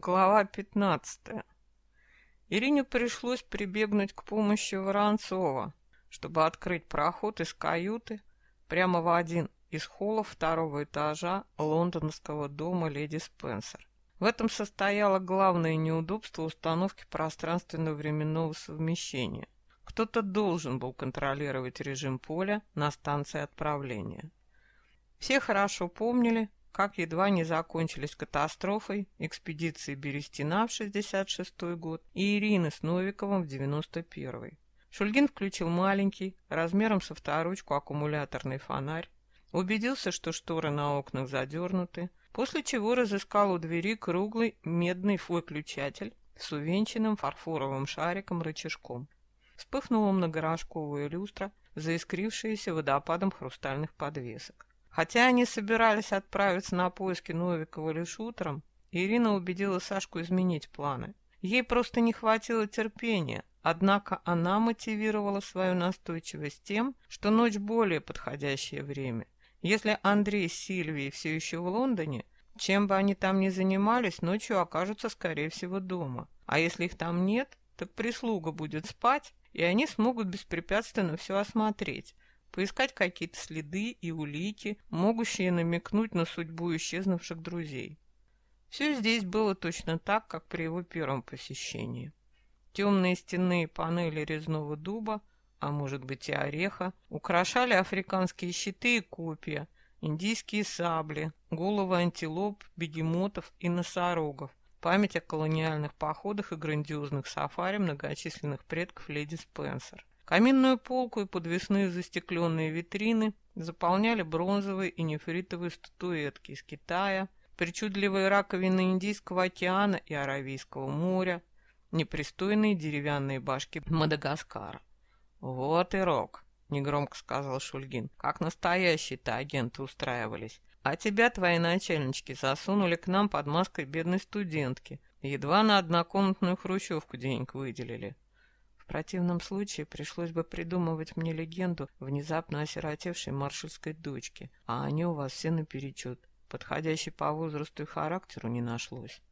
Глава 15. Ирине пришлось прибегнуть к помощи Воронцова, чтобы открыть проход из каюты прямо в один из холлов второго этажа лондонского дома леди Спенсер. В этом состояло главное неудобство установки пространственно-временного совмещения. Кто-то должен был контролировать режим поля на станции отправления. Все хорошо помнили, как едва не закончились катастрофой экспедиции Берестина в 66 год и Ирины с Новиковым в 91 Шульгин включил маленький, размером со вторучку аккумуляторный фонарь, убедился, что шторы на окнах задернуты, после чего разыскал у двери круглый медный выключатель с увенчанным фарфоровым шариком-рычажком. Вспыхнула многорожковая люстра, заискрившаяся водопадом хрустальных подвесок. Хотя они собирались отправиться на поиски Новикова лишь утром, Ирина убедила Сашку изменить планы. Ей просто не хватило терпения, однако она мотивировала свою настойчивость тем, что ночь более подходящее время. Если Андрей с Сильвией все еще в Лондоне, чем бы они там ни занимались, ночью окажутся, скорее всего, дома. А если их там нет, так прислуга будет спать, и они смогут беспрепятственно все осмотреть, поискать какие-то следы и улики, могущие намекнуть на судьбу исчезнувших друзей. Все здесь было точно так, как при его первом посещении. Темные стенные панели резного дуба, а может быть и ореха, украшали африканские щиты и копья, индийские сабли, головы антилоп, бегемотов и носорогов, память о колониальных походах и грандиозных сафари многочисленных предков леди Спенсер. Каминную полку и подвесные застекленные витрины заполняли бронзовые и нефритовые статуэтки из Китая, причудливые раковины Индийского океана и Аравийского моря, непристойные деревянные башки Мадагаскара. «Вот и рок», — негромко сказал Шульгин, — «как настоящие-то агенты устраивались. А тебя твои начальнички засунули к нам под маской бедной студентки. Едва на однокомнатную хрущевку денег выделили. В противном случае пришлось бы придумывать мне легенду внезапно осиротевшей маршальской дочки, а они у вас все наперечет. Подходящей по возрасту и характеру не нашлось.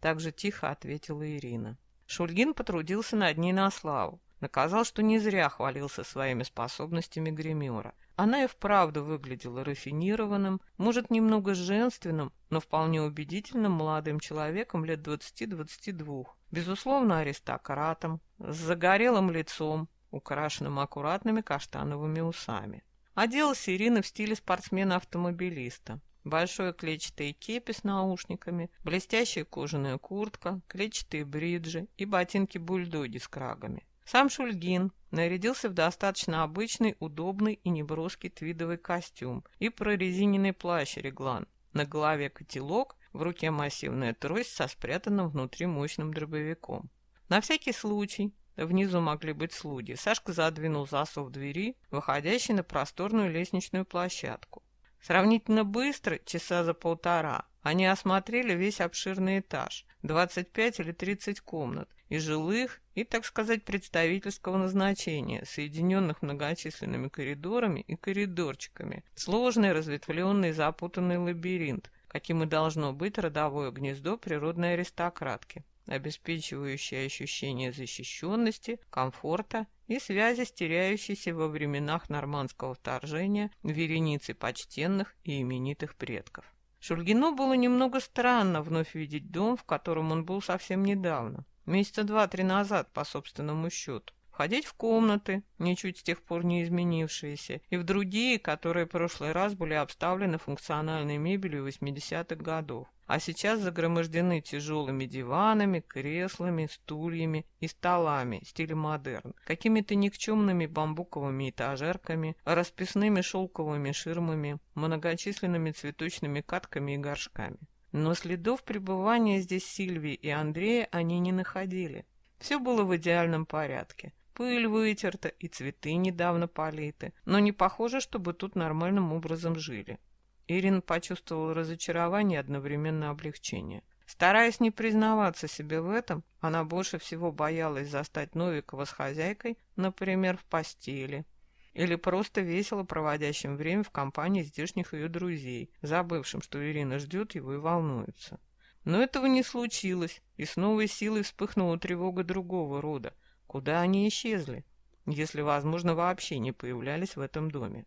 Так же тихо ответила Ирина. Шульгин потрудился над ней на славу. Наказал, что не зря хвалился своими способностями гримера. Она и вправду выглядела рафинированным, может, немного женственным, но вполне убедительным молодым человеком лет 20-22. Безусловно, аристократом, с загорелым лицом, украшенным аккуратными каштановыми усами. Оделась Ирина в стиле спортсмена-автомобилиста. Большое клетчатое кепи с наушниками, блестящая кожаная куртка, клетчатые бриджи и ботинки-бульдоги с крагами. Сам Шульгин нарядился в достаточно обычный, удобный и неброский твидовый костюм и прорезиненный плащ-реглан. На голове котелок, в руке массивная трость со спрятанным внутри мощным дробовиком. На всякий случай, внизу могли быть слуги, Сашка задвинул засов двери, выходящий на просторную лестничную площадку. Сравнительно быстро, часа за полтора, они осмотрели весь обширный этаж, 25 или 30 комнат, и жилых, и, так сказать, представительского назначения, соединенных многочисленными коридорами и коридорчиками. Сложный, разветвленный, запутанный лабиринт, каким и должно быть родовое гнездо природной аристократки, обеспечивающее ощущение защищенности, комфорта и связи с теряющейся во временах нормандского вторжения вереницей почтенных и именитых предков. Шульгину было немного странно вновь видеть дом, в котором он был совсем недавно. Месяца два-три назад, по собственному счету. Входить в комнаты, ничуть с тех пор не изменившиеся, и в другие, которые в прошлый раз были обставлены функциональной мебелью 80-х годов, а сейчас загромождены тяжелыми диванами, креслами, стульями и столами в стиле модерн, какими-то никчемными бамбуковыми этажерками, расписными шелковыми ширмами, многочисленными цветочными катками и горшками. Но следов пребывания здесь Сильвии и Андрея они не находили. Все было в идеальном порядке. Пыль вытерта и цветы недавно политы, но не похоже, чтобы тут нормальным образом жили. Ирина почувствовала разочарование и одновременно облегчение. Стараясь не признаваться себе в этом, она больше всего боялась застать Новикова с хозяйкой, например, в постели, или просто весело проводящим время в компании здешних ее друзей, забывшим, что Ирина ждет его и волнуется. Но этого не случилось, и с новой силой вспыхнула тревога другого рода. Куда они исчезли, если, возможно, вообще не появлялись в этом доме?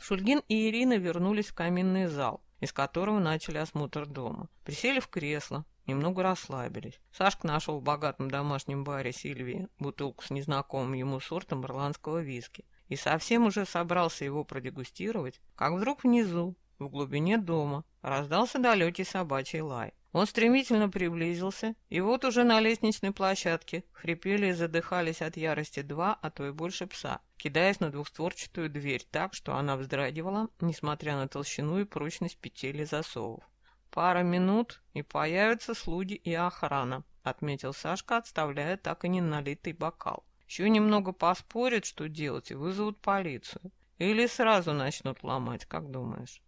Шульгин и Ирина вернулись в каминный зал, из которого начали осмотр дома. Присели в кресло, немного расслабились. Сашка нашел в богатом домашнем баре Сильвии бутылку с незнакомым ему сортом ирландского виски и совсем уже собрался его продегустировать, как вдруг внизу, в глубине дома, раздался далекий собачий лай. Он стремительно приблизился, и вот уже на лестничной площадке хрипели и задыхались от ярости два, а то и больше пса, кидаясь на двухстворчатую дверь так, что она вздрагивала, несмотря на толщину и прочность петель и засовов. «Пара минут, и появятся слуги и охрана», — отметил Сашка, отставляя так и не налитый бокал. «Еще немного поспорят, что делать, и вызовут полицию. Или сразу начнут ломать, как думаешь?»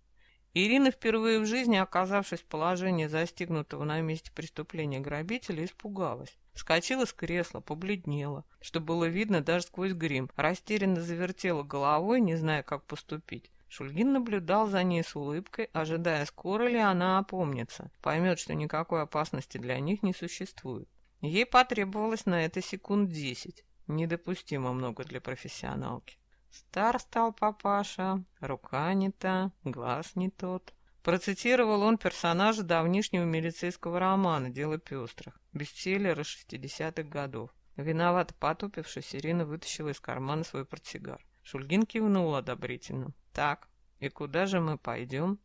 Ирина, впервые в жизни оказавшись в положении застигнутого на месте преступления грабителя, испугалась. Вскочила с кресла, побледнела, что было видно даже сквозь грим, растерянно завертела головой, не зная, как поступить. Шульгин наблюдал за ней с улыбкой, ожидая, скоро ли она опомнится, поймет, что никакой опасности для них не существует. Ей потребовалось на это секунд десять. Недопустимо много для профессионалки. Стар стал папаша, рука не та, глаз не тот. Процитировал он персонажа давнишнего милицейского романа «Дело пестрых», бестселлера шестидесятых годов. Виновато потупившись, Ирина вытащила из кармана свой портсигар. Шульгин кивнул одобрительно. «Так, и куда же мы пойдем?»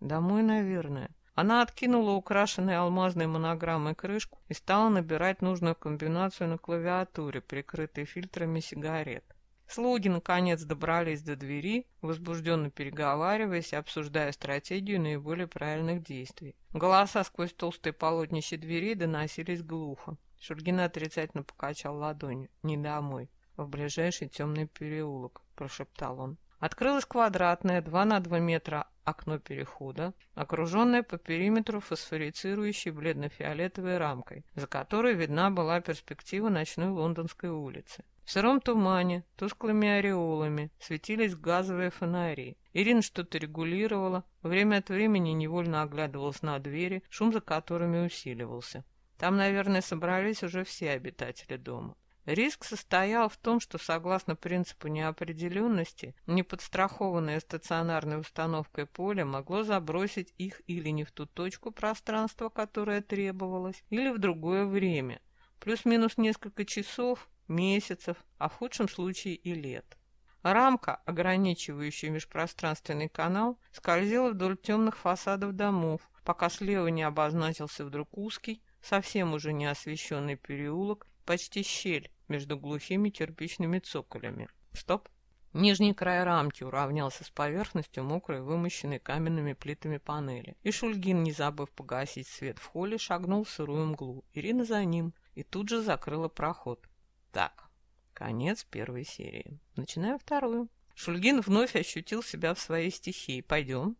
«Домой, наверное». Она откинула украшенной алмазной монограммой крышку и стала набирать нужную комбинацию на клавиатуре, прикрытой фильтрами сигарет. Слуги, наконец, добрались до двери, возбужденно переговариваясь и обсуждая стратегию наиболее правильных действий. Голоса сквозь толстые полотнища двери доносились глухо. Шульгина отрицательно покачал ладонью. «Не домой. В ближайший темный переулок», — прошептал он. Открылось квадратное, 2 на 2 метра окно перехода, окруженное по периметру фосфорицирующей бледно-фиолетовой рамкой, за которой видна была перспектива ночной лондонской улицы. В сыром тумане, тусклыми ореолами, светились газовые фонари. Ирина что-то регулировала, время от времени невольно оглядывалась на двери, шум за которыми усиливался. Там, наверное, собрались уже все обитатели дома. Риск состоял в том, что, согласно принципу неопределенности, неподстрахованная стационарной установкой поля могло забросить их или не в ту точку пространства, которая требовалась, или в другое время. Плюс-минус несколько часов месяцев, а в худшем случае и лет. Рамка, ограничивающая межпространственный канал, скользила вдоль темных фасадов домов, пока слева не обозначился вдруг узкий, совсем уже не освещенный переулок, почти щель между глухими кирпичными цоколями. Стоп! Нижний край рамки уравнялся с поверхностью мокрой, вымощенной каменными плитами панели. И Шульгин, не забыв погасить свет в холле, шагнул в сырую мглу. Ирина за ним и тут же закрыла проход. Так, конец первой серии. Начинаем вторую. Шульгин вновь ощутил себя в своей стихии. Пойдем.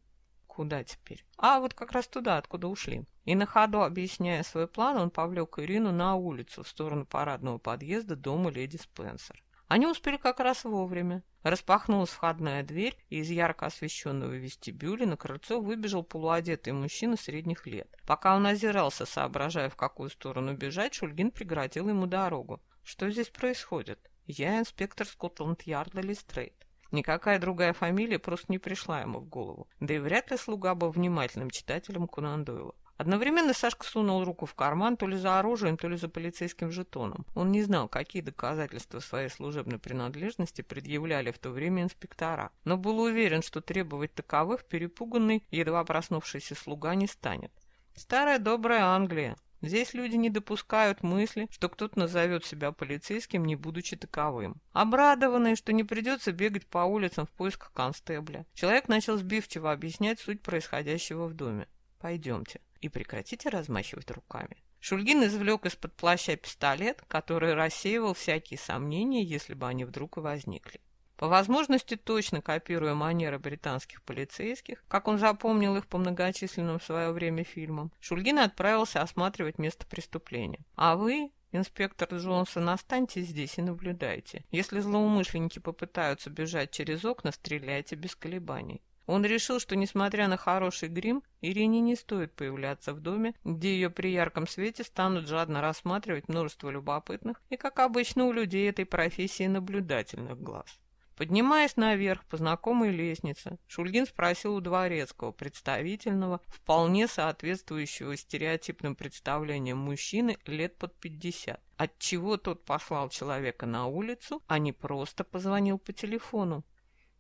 Куда теперь? А, вот как раз туда, откуда ушли. И на ходу, объясняя свой план, он повлек Ирину на улицу, в сторону парадного подъезда дома леди Спенсер. Они успели как раз вовремя. Распахнулась входная дверь, и из ярко освещенного вестибюля на крыльцо выбежал полуодетый мужчина средних лет. Пока он озирался, соображая, в какую сторону бежать, Шульгин преградил ему дорогу. Что здесь происходит? Я инспектор Скотланд-Ярда Листрейт. Никакая другая фамилия просто не пришла ему в голову. Да и вряд ли слуга был внимательным читателем Конан Дойла. Одновременно Сашка сунул руку в карман то ли за оружием, то ли за полицейским жетоном. Он не знал, какие доказательства своей служебной принадлежности предъявляли в то время инспектора, но был уверен, что требовать таковых перепуганный, едва проснувшийся слуга не станет. Старая добрая Англия. Здесь люди не допускают мысли, что кто-то назовет себя полицейским, не будучи таковым. Обрадованный, что не придется бегать по улицам в поисках констебля, человек начал сбивчиво объяснять суть происходящего в доме. «Пойдемте и прекратите размахивать руками». Шульгин извлек из-под плаща пистолет, который рассеивал всякие сомнения, если бы они вдруг и возникли. По возможности точно копируя манеры британских полицейских, как он запомнил их по многочисленным в свое время фильмам, Шульгин отправился осматривать место преступления. А вы, инспектор Джонсон, останьтесь здесь и наблюдайте. Если злоумышленники попытаются бежать через окна, стреляйте без колебаний. Он решил, что, несмотря на хороший грим, Ирине не стоит появляться в доме, где ее при ярком свете станут жадно рассматривать множество любопытных и, как обычно у людей этой профессии, наблюдательных глаз. Поднимаясь наверх по знакомой лестнице, Шульгин спросил у дворецкого, представительного, вполне соответствующего стереотипным представлениям мужчины лет под пятьдесят, отчего тот послал человека на улицу, а не просто позвонил по телефону.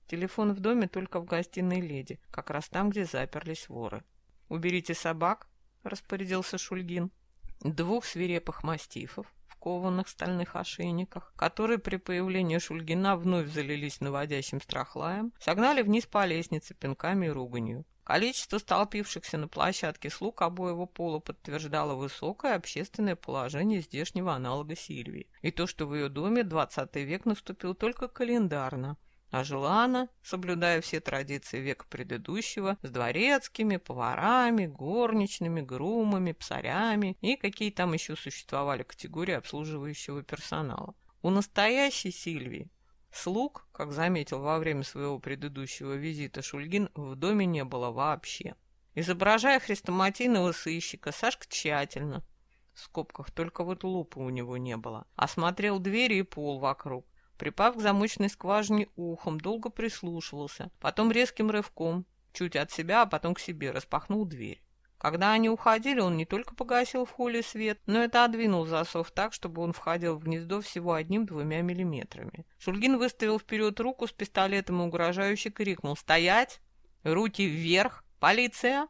Телефон в доме только в гостиной леди, как раз там, где заперлись воры. «Уберите собак», — распорядился Шульгин. Двух свирепых мастифов, кованых стальных ошейниках, которые при появлении Шульгина вновь залились наводящим страхлаем, согнали вниз по лестнице пинками и руганью. Количество столпившихся на площадке слуг обоего пола подтверждало высокое общественное положение здешнего аналога Сильвии. И то, что в ее доме 20 век наступил только календарно, а жила она, соблюдая все традиции века предыдущего, с дворецкими, поварами, горничными, грумами, псарями и какие там еще существовали категории обслуживающего персонала. У настоящей Сильвии слуг, как заметил во время своего предыдущего визита Шульгин, в доме не было вообще. Изображая хрестоматийного сыщика, Сашка тщательно, в скобках только вот лупы у него не было, осмотрел двери и пол вокруг, Припав к замочной скважине ухом, долго прислушивался, потом резким рывком, чуть от себя, а потом к себе, распахнул дверь. Когда они уходили, он не только погасил в холле свет, но это отодвинул засов так, чтобы он входил в гнездо всего одним-двумя миллиметрами. Шульгин выставил вперед руку с пистолетом и угрожающе крикнул «Стоять! Руки вверх! Полиция!»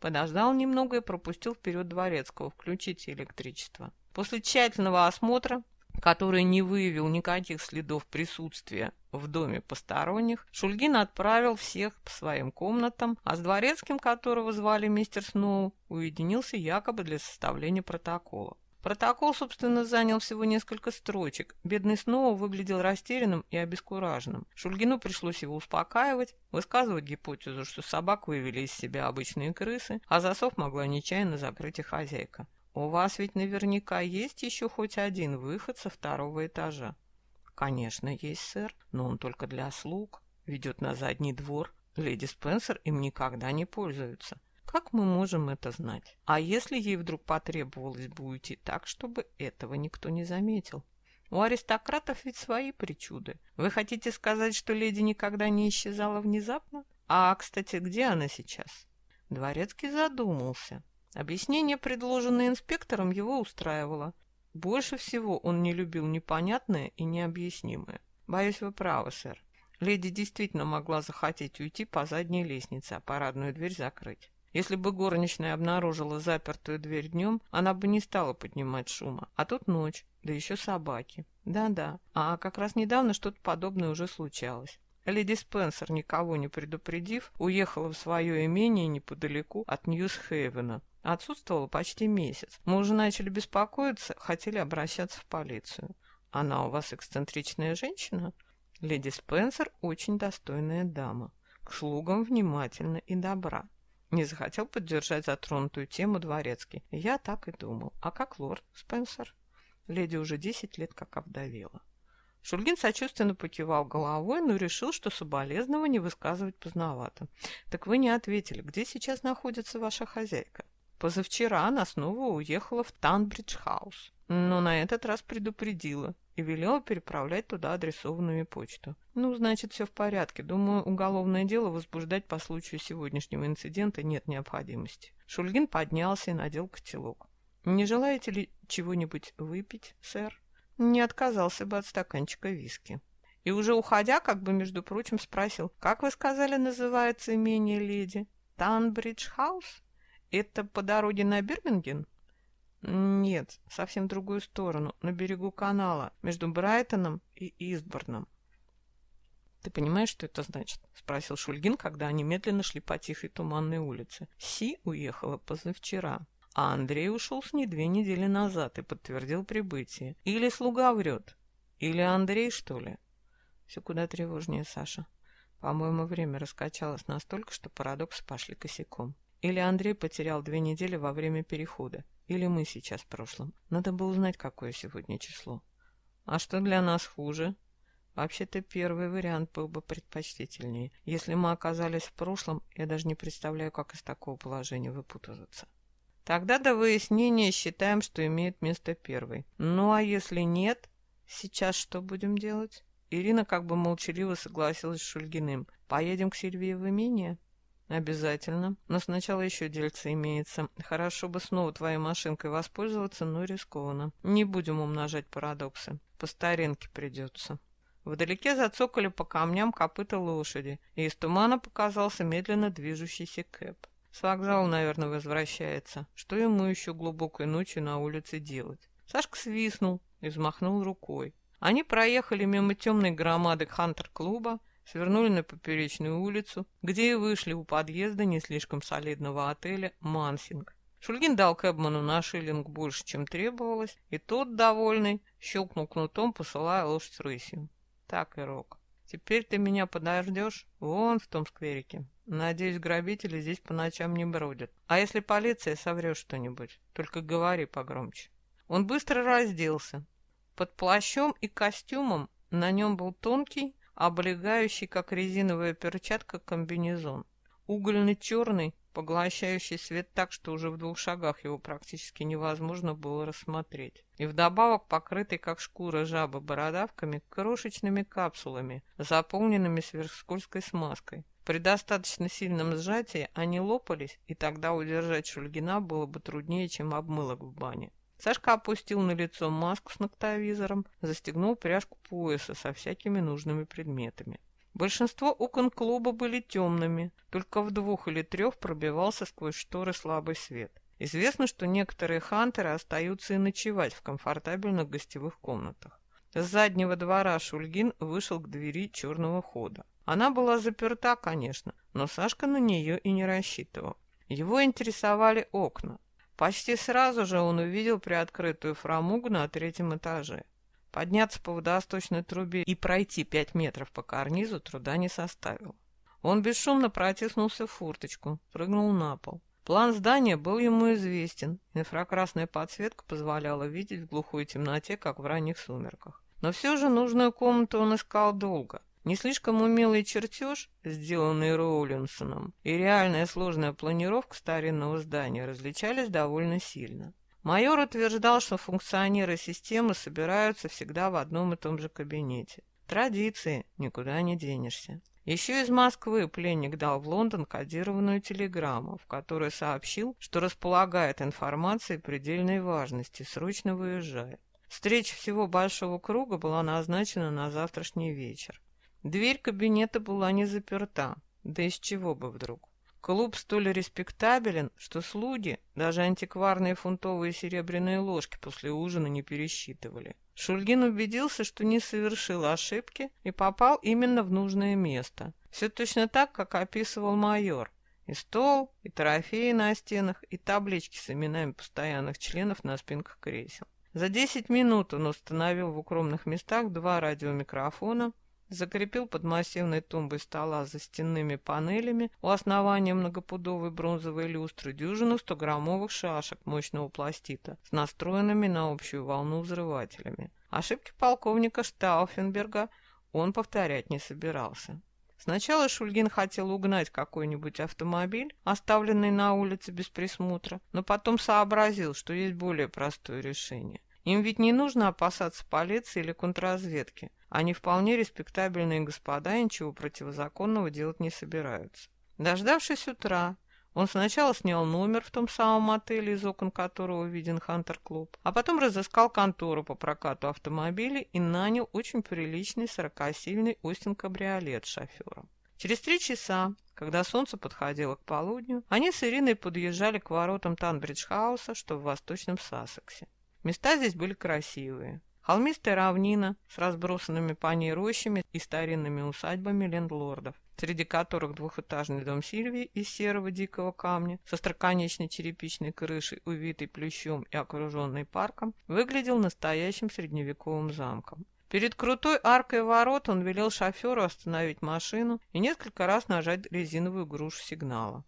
Подождал немного и пропустил вперед дворецкого. «Включите электричество». После тщательного осмотра который не выявил никаких следов присутствия в доме посторонних, Шульгин отправил всех по своим комнатам, а с дворецким, которого звали мистер Сноу, уединился якобы для составления протокола. Протокол, собственно, занял всего несколько строчек. Бедный Сноу выглядел растерянным и обескураженным. Шульгину пришлось его успокаивать, высказывать гипотезу, что собак вывели из себя обычные крысы, а засов могла нечаянно закрыть и хозяйка. «У вас ведь наверняка есть еще хоть один выход со второго этажа». «Конечно, есть, сэр, но он только для слуг. Ведет на задний двор. Леди Спенсер им никогда не пользуются. Как мы можем это знать? А если ей вдруг потребовалось бы уйти так, чтобы этого никто не заметил? У аристократов ведь свои причуды. Вы хотите сказать, что леди никогда не исчезала внезапно? А, кстати, где она сейчас?» Дворецкий задумался. Объяснение, предложенное инспектором, его устраивало. Больше всего он не любил непонятное и необъяснимое. Боюсь, вы правы, сэр. Леди действительно могла захотеть уйти по задней лестнице, а парадную дверь закрыть. Если бы горничная обнаружила запертую дверь днем, она бы не стала поднимать шума. А тут ночь, да еще собаки. Да-да, а как раз недавно что-то подобное уже случалось. Леди Спенсер, никого не предупредив, уехала в свое имение неподалеку от Ньюхейвена, Отсутствовала почти месяц. Мы уже начали беспокоиться, хотели обращаться в полицию. Она у вас эксцентричная женщина? Леди Спенсер очень достойная дама. К слугам внимательна и добра. Не захотел поддержать затронутую тему дворецкий. Я так и думал. А как лорд Спенсер? Леди уже десять лет как овдовела. Шульгин сочувственно покивал головой, но решил, что соболезнования высказывать поздновато. «Так вы не ответили, где сейчас находится ваша хозяйка?» Позавчера она снова уехала в Танбридж-хаус, но на этот раз предупредила и велела переправлять туда адресованную почту. Ну, значит, все в порядке. Думаю, уголовное дело возбуждать по случаю сегодняшнего инцидента нет необходимости. Шульгин поднялся и надел котелок. «Не желаете ли чего-нибудь выпить, сэр?» Не отказался бы от стаканчика виски. И уже уходя, как бы, между прочим, спросил, «Как вы сказали, называется имение леди? Танбридж-хаус?» Это по дороге на Бирмингем? Нет, совсем в другую сторону, на берегу канала, между Брайтоном и Истборном. «Ты понимаешь, что это значит?» — спросил Шульгин, когда они медленно шли по тихой туманной улице. Си уехала позавчера, а Андрей ушел с ней две недели назад и подтвердил прибытие. Или слуга врет, или Андрей, что ли? Все куда тревожнее, Саша. По-моему, время раскачалось настолько, что парадоксы пошли косяком. Или Андрей потерял две недели во время перехода, или мы сейчас в прошлом. Надо бы узнать, какое сегодня число. А что для нас хуже? Вообще-то первый вариант был бы предпочтительнее. Если мы оказались в прошлом, я даже не представляю, как из такого положения выпутываться. Тогда до выяснения считаем, что имеет место первый. Ну а если нет, сейчас что будем делать? Ирина как бы молчаливо согласилась с Шульгиным. Поедем к Сильвии в имение? Обязательно. Но сначала еще дельце имеется. Хорошо бы снова твоей машинкой воспользоваться, но рискованно. Не будем умножать парадоксы. По старинке придется. Вдалеке зацокали по камням копыта лошади, и из тумана показался медленно движущийся Кэп. С вокзала, наверное, возвращается. Что ему еще глубокой ночью на улице делать? Сашка свистнул и взмахнул рукой. Они проехали мимо темной громады хантер-клуба, свернули на поперечную улицу, где и вышли у подъезда не слишком солидного отеля «Мансинг». Шульгин дал Кэбману на шиллинг больше, чем требовалось, и тот, довольный, щелкнул кнутом, посылая лошадь рысью. Так, Ирок, теперь ты меня подождешь вон в том скверике. Надеюсь, грабители здесь по ночам не бродят. А если полиция соврет что-нибудь, только говори погромче. Он быстро разделся. Под плащом и костюмом на нем был тонкий, облегающий, как резиновая перчатка, комбинезон. Угольно-черный, поглощающий свет так, что уже в двух шагах его практически невозможно было рассмотреть. И вдобавок покрытый, как шкура жабы, бородавками, крошечными капсулами, заполненными сверхскользкой смазкой. При достаточно сильном сжатии они лопались, и тогда удержать Шульгина было бы труднее, чем обмылок в бане. Сашка опустил на лицо маску с ноктовизором, застегнул пряжку пояса со всякими нужными предметами. Большинство окон клуба были темными, только в двух или трех пробивался сквозь шторы слабый свет. Известно, что некоторые хантеры остаются и ночевать в комфортабельных гостевых комнатах. С заднего двора Шульгин вышел к двери черного хода. Она была заперта, конечно, но Сашка на нее и не рассчитывал. Его интересовали окна. Почти сразу же он увидел приоткрытую фрамугу на третьем этаже. Подняться по водосточной трубе и пройти пять метров по карнизу труда не составило. Он бесшумно протиснулся в фурточку, прыгнул на пол. План здания был ему известен. Инфракрасная подсветка позволяла видеть в глухой темноте, как в ранних сумерках. Но все же нужную комнату он искал долго. Не слишком умелый чертеж, сделанный Роулинсоном, и реальная сложная планировка старинного здания различались довольно сильно. Майор утверждал, что функционеры системы собираются всегда в одном и том же кабинете. Традиции, никуда не денешься. Еще из Москвы пленник дал в Лондон кодированную телеграмму, в которой сообщил, что располагает информацией предельной важности, срочно выезжает. Встреча всего большого круга была назначена на завтрашний вечер. Дверь кабинета была не заперта, да из чего бы вдруг. Клуб столь респектабелен, что слуги даже антикварные фунтовые серебряные ложки после ужина не пересчитывали. Шульгин убедился, что не совершил ошибки и попал именно в нужное место. Все точно так, как описывал майор. И стол, и трофеи на стенах, и таблички с именами постоянных членов на спинках кресел. За 10 минут он установил в укромных местах два радиомикрофона, закрепил под массивной тумбой стола за стенными панелями у основания многопудовой бронзовой люстры дюжину 100-граммовых шашек мощного пластита с настроенными на общую волну взрывателями. Ошибки полковника Штауфенберга он повторять не собирался. Сначала Шульгин хотел угнать какой-нибудь автомобиль, оставленный на улице без присмотра, но потом сообразил, что есть более простое решение. Им ведь не нужно опасаться полиции или контрразведки. Они вполне респектабельные господа и ничего противозаконного делать не собираются. Дождавшись утра, он сначала снял номер в том самом отеле, из окон которого виден Хантер-клуб, а потом разыскал контору по прокату автомобилей и нанял очень приличный сорокасильный Остин-кабриолет шофером. Через три часа, когда солнце подходило к полудню, они с Ириной подъезжали к воротам Танбридж-хауса, что в восточном Сассексе. Места здесь были красивые. Холмистая равнина с разбросанными по ней рощами и старинными усадьбами лендлордов, среди которых двухэтажный дом Сильвии из серого дикого камня со строконечной черепичной крышей, увитой плющом и окруженной парком, выглядел настоящим средневековым замком. Перед крутой аркой ворот он велел шоферу остановить машину и несколько раз нажать резиновую грушу сигнала.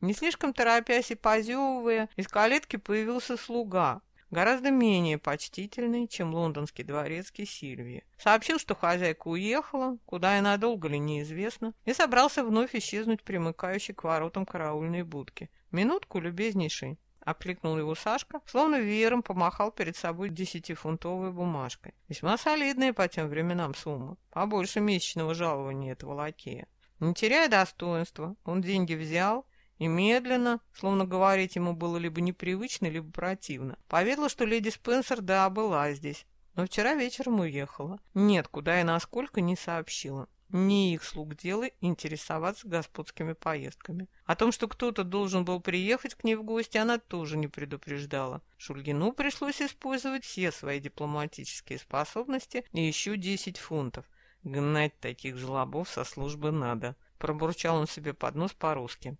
Не слишком торопясь и позевывая, из калитки появился слуга, гораздо менее почтительный, чем лондонский дворецкий Сильвии. Сообщил, что хозяйка уехала, куда и надолго ли неизвестно, и собрался вновь исчезнуть примыкающий к воротам караульной будки. «Минутку, любезнейший!» — окликнул его Сашка, словно веером помахал перед собой десятифунтовой бумажкой. Весьма солидная по тем временам сумма, побольше месячного жалования этого лакея. Не теряя достоинства, он деньги взял и медленно, словно говорить ему было либо непривычно, либо противно, поведала, что леди Спенсер, да, была здесь, но вчера вечером уехала. Нет, куда и насколько не сообщила. Не их слуг дело интересоваться господскими поездками. О том, что кто-то должен был приехать к ней в гости, она тоже не предупреждала. Шульгину пришлось использовать все свои дипломатические способности и еще 10 фунтов. Гнать таких жлобов со службы надо. Пробурчал он себе под нос по-русски.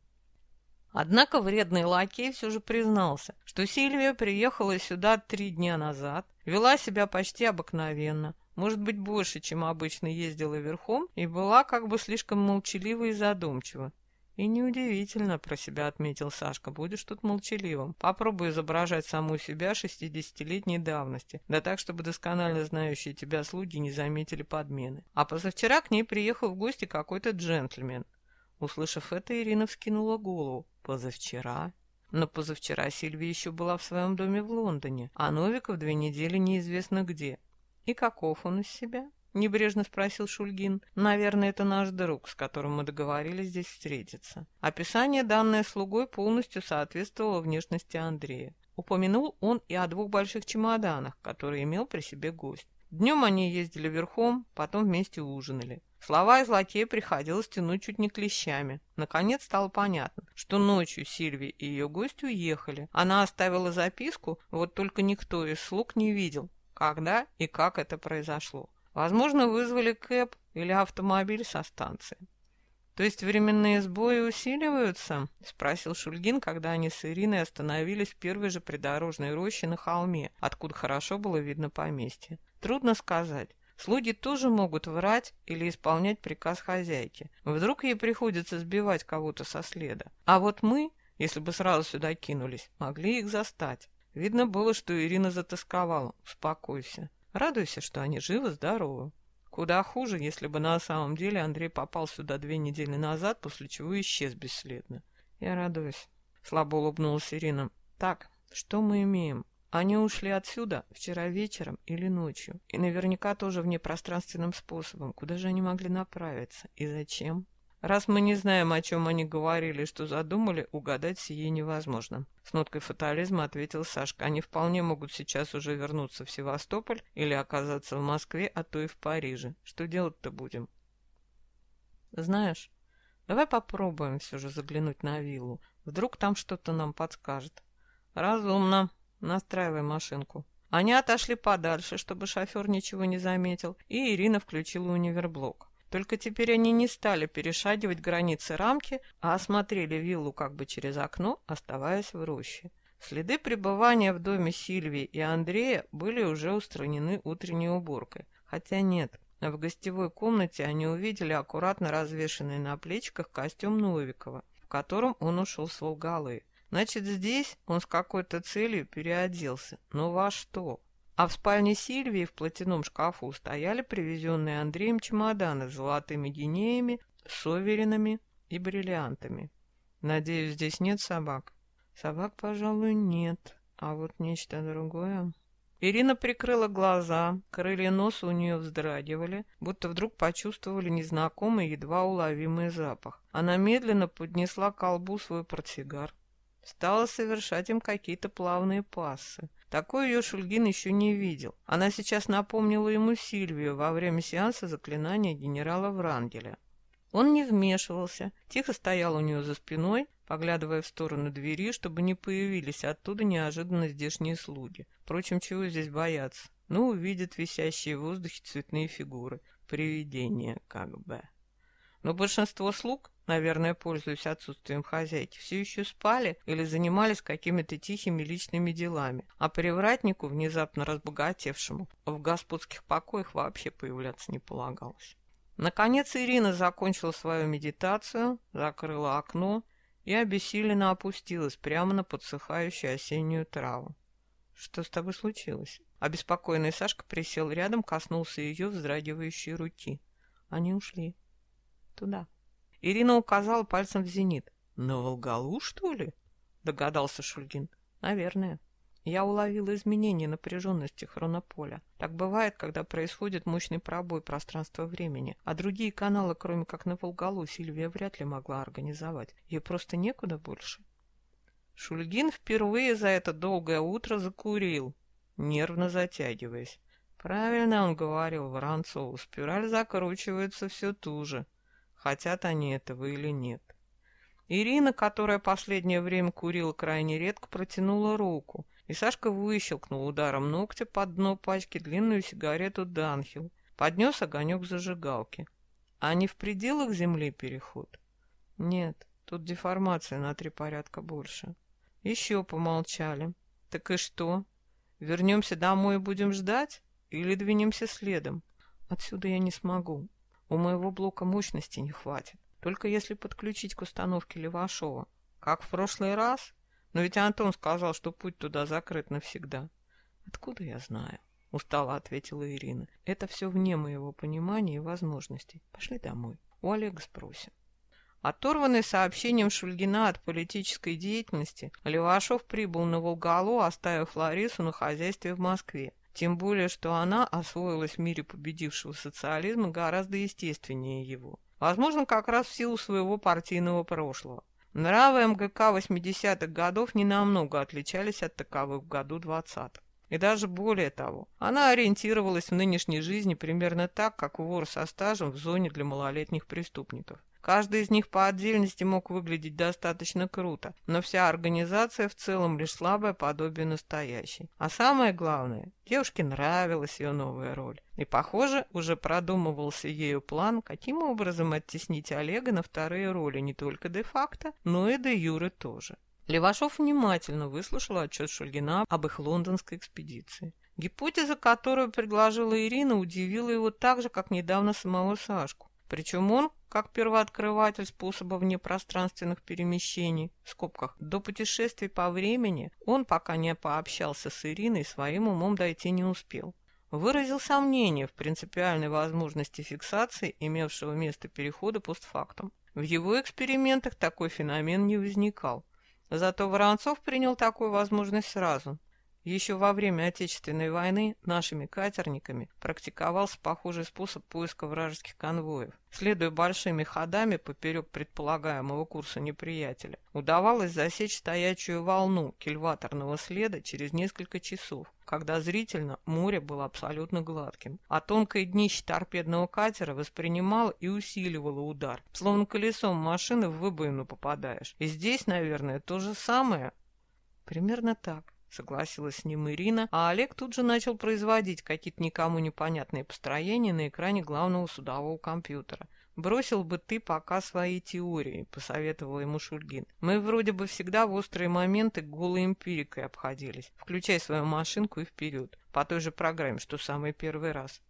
Однако вредный лакей все же признался, что Сильвия приехала сюда три дня назад, вела себя почти обыкновенно, может быть, больше, чем обычно ездила верхом, и была как бы слишком молчалива и задумчива. И неудивительно, про себя отметил Сашка, будешь тут молчаливым. Попробуй изображать саму себя шестидесятилетней давности, да так, чтобы досконально знающие тебя слуги не заметили подмены. А позавчера к ней приехал в гости какой-то джентльмен. Услышав это, Ирина вскинула голову. Позавчера? Но позавчера Сильвия еще была в своем доме в Лондоне, а Новиков две недели неизвестно где. И каков он из себя? Небрежно спросил Шульгин. Наверное, это наш друг, с которым мы договорились здесь встретиться. Описание, данное слугой, полностью соответствовало внешности Андрея. Упомянул он и о двух больших чемоданах, которые имел при себе гость. Днем они ездили верхом, потом вместе ужинали. Слова из лакея приходилось тянуть чуть не клещами. Наконец стало понятно, что ночью Сильви и ее гость уехали. Она оставила записку, вот только никто из слуг не видел, когда и как это произошло. Возможно, вызвали кэп или автомобиль со станции. «То есть временные сбои усиливаются?» — спросил Шульгин, когда они с Ириной остановились в первой же придорожной роще на холме, откуда хорошо было видно поместье. «Трудно сказать. Слуги тоже могут врать или исполнять приказ хозяйки. Вдруг ей приходится сбивать кого-то со следа. А вот мы, если бы сразу сюда кинулись, могли их застать. Видно было, что Ирина затасковала. Успокойся. Радуйся, что они живы-здоровы. Куда хуже, если бы на самом деле Андрей попал сюда две недели назад, после чего исчез бесследно. Я радуюсь. Слабо улыбнулась Ирина. Так, что мы имеем? Они ушли отсюда вчера вечером или ночью, и наверняка тоже внепространственным способом. Куда же они могли направиться и зачем? Раз мы не знаем, о чем они говорили что задумали, угадать сие невозможно. С ноткой фатализма ответил Сашка. Они вполне могут сейчас уже вернуться в Севастополь или оказаться в Москве, а то и в Париже. Что делать-то будем? Знаешь, давай попробуем все же заглянуть на виллу. Вдруг там что-то нам подскажет. Разумно, Настраивай машинку. Они отошли подальше, чтобы шофер ничего не заметил, и Ирина включила универблок. Только теперь они не стали перешагивать границы рамки, а осмотрели виллу как бы через окно, оставаясь в роще. Следы пребывания в доме Сильвии и Андрея были уже устранены утренней уборкой. Хотя нет, в гостевой комнате они увидели аккуратно развешенный на плечиках костюм Новикова, в котором он ушел с Волгалы. Значит, здесь он с какой-то целью переоделся. Но во что? А в спальне Сильвии в платяном шкафу стояли привезенные Андреем чемоданы с золотыми гинеями, соверенами и бриллиантами. Надеюсь, здесь нет собак? Собак, пожалуй, нет. А вот нечто другое... Ирина прикрыла глаза, крылья носа у нее вздрагивали, будто вдруг почувствовали незнакомый, едва уловимый запах. Она медленно поднесла к колбу свой портсигар, Стала совершать им какие-то плавные пассы. Такой ее Шульгин еще не видел. Она сейчас напомнила ему Сильвию во время сеанса заклинания генерала Врангеля. Он не вмешивался, тихо стоял у нее за спиной, поглядывая в сторону двери, чтобы не появились оттуда неожиданно здешние слуги. Впрочем, чего здесь бояться? Ну, увидят висящие в воздухе цветные фигуры. Привидения, как бы. Но большинство слуг наверное, пользуясь отсутствием хозяйки, все еще спали или занимались какими-то тихими личными делами, а привратнику, внезапно разбогатевшему, в господских покоях вообще появляться не полагалось. Наконец Ирина закончила свою медитацию, закрыла окно и обессиленно опустилась прямо на подсыхающую осеннюю траву. Что с тобой случилось? Обеспокоенный Сашка присел рядом, коснулся ее вздрагивающей руки. Они ушли. Туда. Ирина указала пальцем в зенит. «На Волгалу, что ли?» — догадался Шульгин. «Наверное». Я уловила изменение напряженности хронополя. Так бывает, когда происходит мощный пробой пространства-времени, а другие каналы, кроме как на Волгалу, Сильвия вряд ли могла организовать. Ей просто некуда больше. Шульгин впервые за это долгое утро закурил, нервно затягиваясь. Правильно он говорил Воронцову, спираль закручивается все туже, хотят они этого или нет. Ирина, которая последнее время курила крайне редко, протянула руку, и Сашка выщелкнул ударом ногтя под дно пачки длинную сигарету Данхил, поднес огонек зажигалки. А не в пределах земли переход? Нет, тут деформация на три порядка больше. Еще помолчали. Так и что? Вернемся домой и будем ждать? Или двинемся следом? Отсюда я не смогу. У моего блока мощности не хватит. Только если подключить к установке Левашова. Как в прошлый раз? Но ведь Антон сказал, что путь туда закрыт навсегда. Откуда я знаю? Устало ответила Ирина. Это все вне моего понимания и возможностей. Пошли домой. У Олега спросим. Оторванный сообщением Шульгина от политической деятельности, Левашов прибыл на Волгалу, оставив Ларису на хозяйстве в Москве. Тем более, что она освоилась в мире победившего социализма гораздо естественнее его. Возможно, как раз в силу своего партийного прошлого. Нравы МГК 80-х годов не намного отличались от таковых в году 20-х. И даже более того, она ориентировалась в нынешней жизни примерно так, как вор со стажем в зоне для малолетних преступников. Каждый из них по отдельности мог выглядеть достаточно круто, но вся организация в целом лишь слабое подобие настоящей. А самое главное, девушке нравилась ее новая роль. И, похоже, уже продумывался ею план, каким образом оттеснить Олега на вторые роли не только де-факто, но и де-юре тоже. Левашов внимательно выслушал отчет Шульгина об их лондонской экспедиции. Гипотеза, которую предложила Ирина, удивила его так же, как недавно самого Сашку. Причем он, как первооткрыватель способа внепространственных перемещений, в скобках, до путешествий по времени, он, пока не пообщался с Ириной, своим умом дойти не успел. Выразил сомнение в принципиальной возможности фиксации, имевшего место перехода постфактум. В его экспериментах такой феномен не возникал. Зато Воронцов принял такую возможность сразу – еще во время Отечественной войны нашими катерниками практиковался похожий способ поиска вражеских конвоев. Следуя большими ходами поперек предполагаемого курса неприятеля, удавалось засечь стоячую волну кильваторного следа через несколько часов, когда зрительно море было абсолютно гладким, а тонкое днище торпедного катера воспринимало и усиливало удар, словно колесом машины в выбоину попадаешь. И здесь, наверное, то же самое. Примерно так. Согласилась с ним Ирина, а Олег тут же начал производить какие-то никому непонятные построения на экране главного судового компьютера. «Бросил бы ты пока свои теории», — посоветовал ему Шульгин. «Мы вроде бы всегда в острые моменты голой эмпирикой обходились. Включай свою машинку и вперед, по той же программе, что самый первый раз».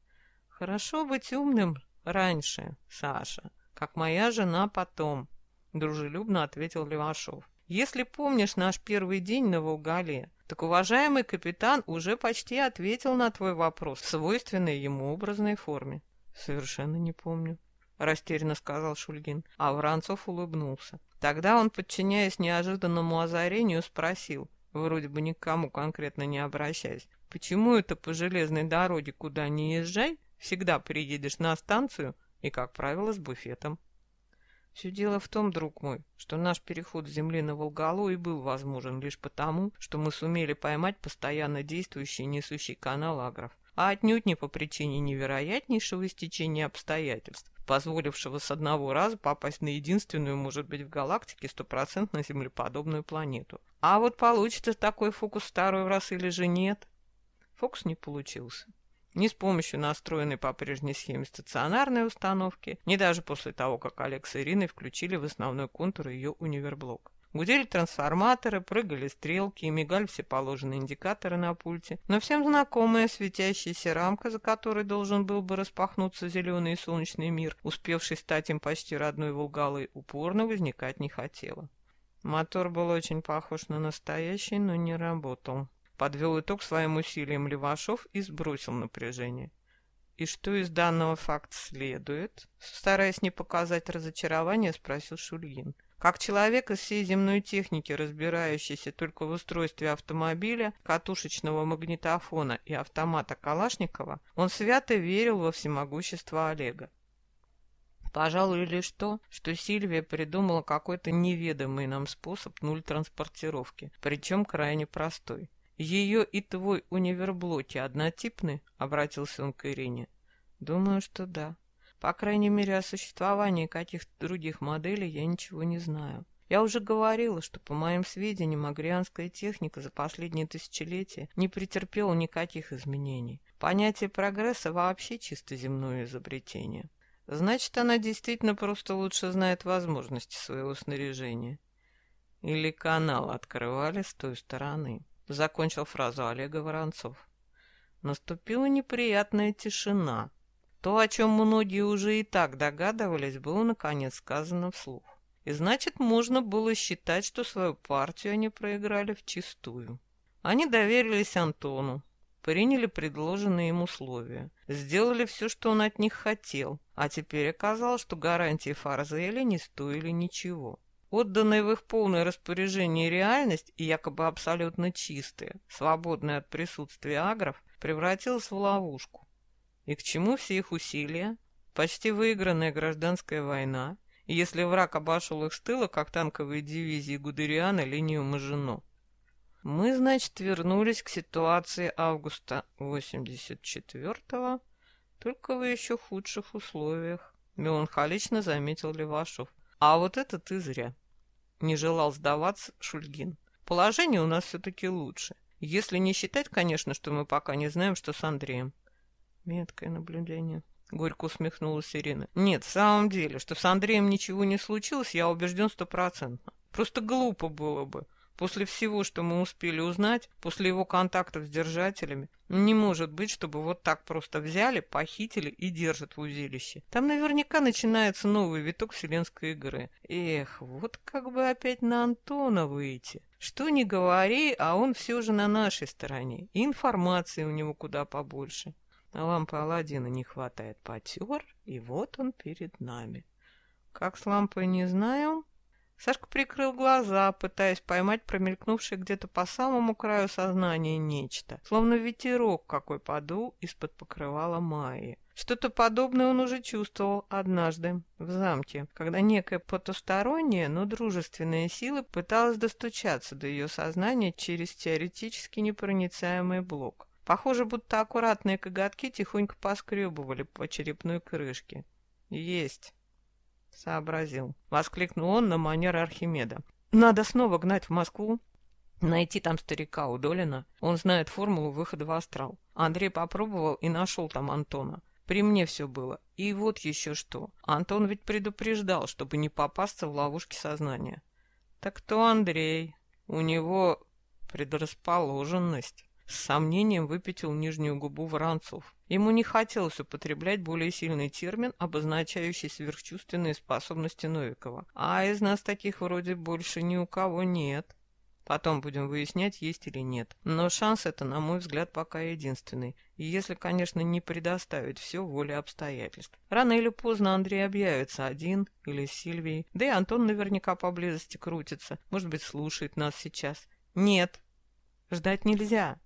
«Хорошо быть умным раньше, Саша, как моя жена потом», — дружелюбно ответил Левашов. «Если помнишь наш первый день на Волгале, так уважаемый капитан уже почти ответил на твой вопрос в свойственной ему образной форме. Совершенно не помню, растерянно сказал Шульгин, а Воронцов улыбнулся. Тогда он, подчиняясь неожиданному озарению, спросил, вроде бы никому конкретно не обращаясь, почему это по железной дороге куда ни езжай, всегда приедешь на станцию и, как правило, с буфетом. Все дело в том, друг мой, что наш переход с Земли на Волгалу и был возможен лишь потому, что мы сумели поймать постоянно действующий несущий канал Агров, а отнюдь не по причине невероятнейшего истечения обстоятельств, позволившего с одного раза попасть на единственную, может быть, в галактике стопроцентно землеподобную планету. А вот получится такой фокус второй раз или же нет? Фокус не получился. Ни с помощью настроенной по прежней схеме стационарной установки, ни даже после того, как Олег с Ириной включили в основной контур ее универблок. Гудели трансформаторы, прыгали стрелки и мигали все положенные индикаторы на пульте, но всем знакомая светящаяся рамка, за которой должен был бы распахнуться зеленый солнечный мир, успевший стать им почти родной Волгалой, упорно возникать не хотела. Мотор был очень похож на настоящий, но не работал. Подвел итог своим усилиям Левашов и сбросил напряжение. «И что из данного факта следует?» Стараясь не показать разочарование, спросил Шульгин. Как человек из всей земной техники, разбирающийся только в устройстве автомобиля, катушечного магнитофона и автомата Калашникова, он свято верил во всемогущество Олега. Пожалуй, лишь то, что Сильвия придумала какой-то неведомый нам способ нуль транспортировки, причем крайне простой. «Ее и твой универблоки однотипны?» — обратился он к Ирине. «Думаю, что да. По крайней мере, о существовании каких-то других моделей я ничего не знаю. Я уже говорила, что, по моим сведениям, агрианская техника за последние тысячелетия не претерпела никаких изменений. Понятие прогресса вообще чисто земное изобретение». Значит, она действительно просто лучше знает возможности своего снаряжения. Или канал открывали с той стороны. Закончил фразу Олега Воронцов. Наступила неприятная тишина. То, о чем многие уже и так догадывались, было наконец сказано вслух. И значит, можно было считать, что свою партию они проиграли вчистую. Они доверились Антону, приняли предложенные им условия, сделали все, что он от них хотел, а теперь оказалось, что гарантии Фарзеля не стоили ничего. Отданная в их полное распоряжение реальность и якобы абсолютно чистая, свободная от присутствия агров, превратилась в ловушку. И к чему все их усилия? Почти выигранная гражданская война, если враг обошел их с тыла, как танковые дивизии Гудериана линию Мажино. Мы, значит, вернулись к ситуации августа 84-го, только в еще худших условиях, меланхолично заметил Левашов. А вот это ты зря. Не желал сдаваться Шульгин. Положение у нас все-таки лучше. Если не считать, конечно, что мы пока не знаем, что с Андреем. Меткое наблюдение. Горько усмехнулась Ирина. Нет, в самом деле, что с Андреем ничего не случилось, я убежден стопроцентно. Просто глупо было бы. После всего, что мы успели узнать, после его контактов с держателями, не может быть, чтобы вот так просто взяли, похитили и держат в узилище. Там наверняка начинается новый виток вселенской игры. Эх, вот как бы опять на Антона выйти. Что ни говори, а он все же на нашей стороне. И информации у него куда побольше. А лампы Аладдина не хватает. Потер, и вот он перед нами. Как с лампой не знаю, Сашка прикрыл глаза, пытаясь поймать промелькнувшее где-то по самому краю сознания нечто, словно ветерок какой подул из-под покрывала Майи. Что-то подобное он уже чувствовал однажды в замке, когда некая потусторонняя, но дружественная сила пыталась достучаться до ее сознания через теоретически непроницаемый блок. Похоже, будто аккуратные коготки тихонько поскребывали по черепной крышке. «Есть!» Сообразил. Воскликнул он на манер Архимеда. Надо снова гнать в Москву, найти там старика Удолина. Он знает формулу выхода в астрал. Андрей попробовал и нашел там Антона. При мне все было. И вот еще что. Антон ведь предупреждал, чтобы не попасться в ловушки сознания. Так кто Андрей? У него предрасположенность. С сомнением выпятил нижнюю губу Воронцов. Ему не хотелось употреблять более сильный термин, обозначающий сверхчувственные способности Новикова. А из нас таких вроде больше ни у кого нет. Потом будем выяснять, есть или нет. Но шанс это, на мой взгляд, пока единственный. Если, конечно, не предоставить все воле обстоятельств. Рано или поздно Андрей объявится один или с Сильвией. Да и Антон наверняка поблизости крутится. Может быть, слушает нас сейчас. Нет. Ждать нельзя.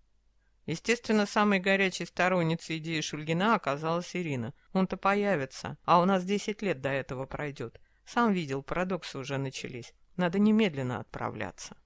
Естественно, самой горячей сторонницей идеи Шульгина оказалась Ирина. Он-то появится, а у нас десять лет до этого пройдет. Сам видел, парадоксы уже начались. Надо немедленно отправляться.